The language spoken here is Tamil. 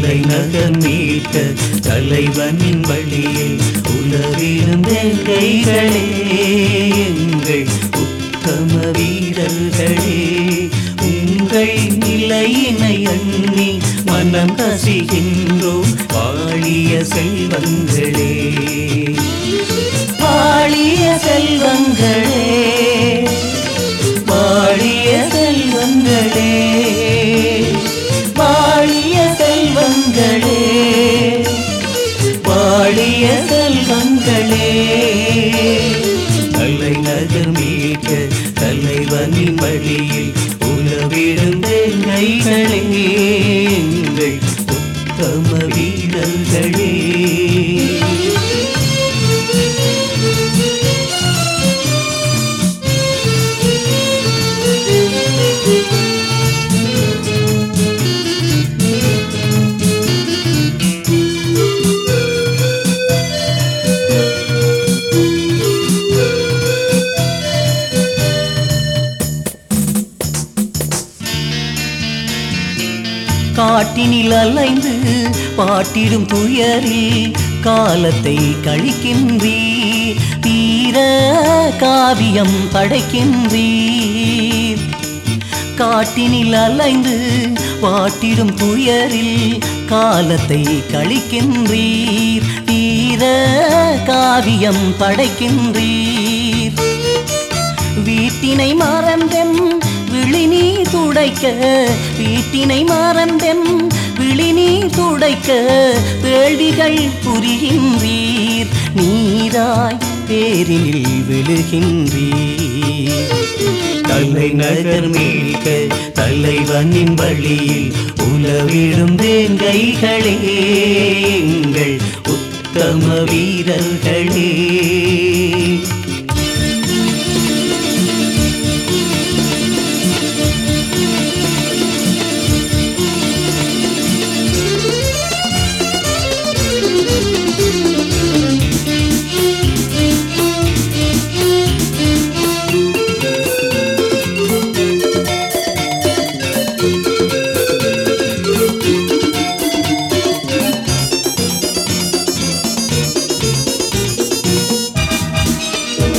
தலை நகர் மீட்க தலைவனின் வழியில் உலவிலும் கைகளே எங்கள் உத்தம வீரர்களே உங்கள் நிலையினை அண்ணி மனம் கசிகின்றோம் வாழிய செல்வங்களே. வாழிய செல்வங்களே. செல்வங்களே பாடிய செல்வங்களே. தலைநகர் மீட்க தலைவனின் வழியில் உலவிடும் கைகளே காட்டினில் அலைந்து பாட்டிடும் துயரில் காலத்தை கழிக்கின்றீர். தீர காவியம் படைக்கின்றீர். காட்டினில் அலைந்து பாட்டிடும் துயரில் காலத்தை கழிக்கின்றீர். தீர காவியம் படைக்கின்றீர். வீட்டினை மறந்தெம் துடைக்க வீட்டினை மறந்தென் விழிநீர் துடைக்க வேள்விகள் புரிகின்றீர் நீராய் பேரினில் விழுகின்றீர். தல்லை தலைநகர் மீட்க தலைவனின் வழியில் உலவிடும் தேங்கைகளே எங்கள் உத்தம வீரர்களே.